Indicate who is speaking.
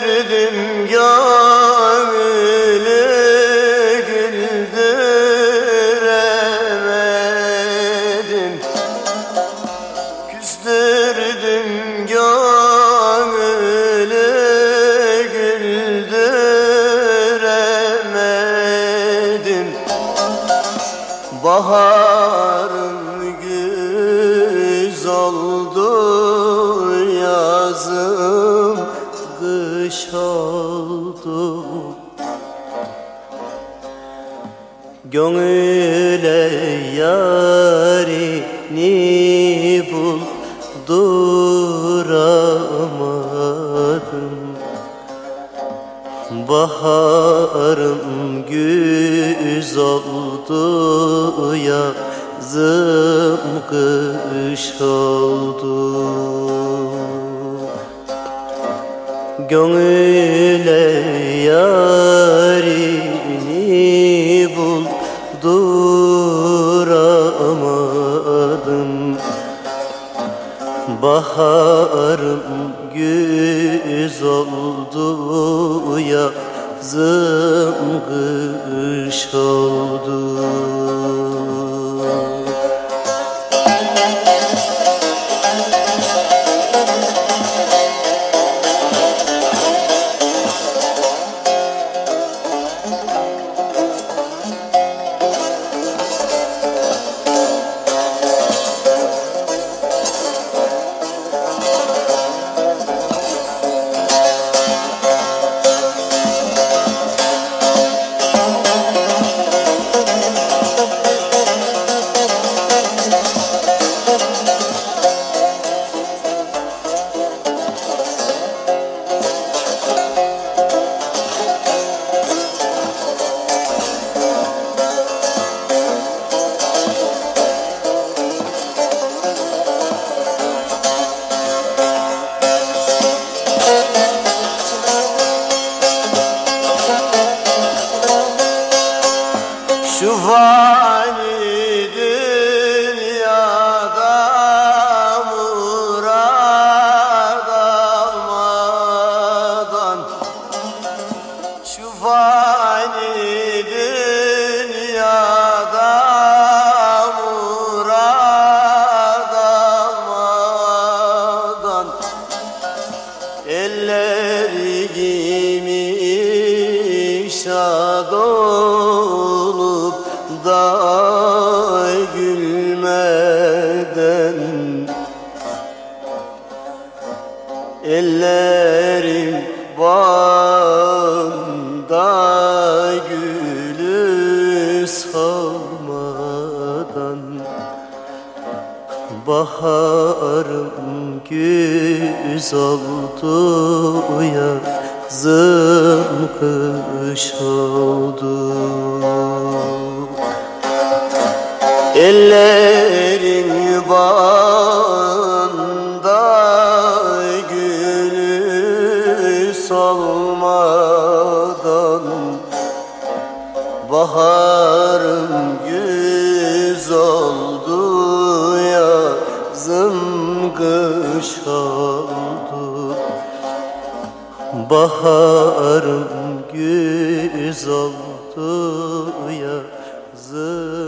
Speaker 1: Gördüm gönlü güldüremedim Küstürdüm gönlü güldüremedim Baharım güz oldu yazım kış oldu. Gönüle yarini bulduramadım Baharım güz oldu Yazım kış oldu Gönüle yarini bulduramadım Baharım güz oldu Yazım kış oldu Şu fani dünyada murad almadan Şu fani dünyada murad almadan Ellerimi Ellerim bağında gülü salmadan Baharım güz oldu yazım kış oldu. Ellerin bağında solmadan Baharım güz oldu yazım kış oldu. Baharım güz oldu yazım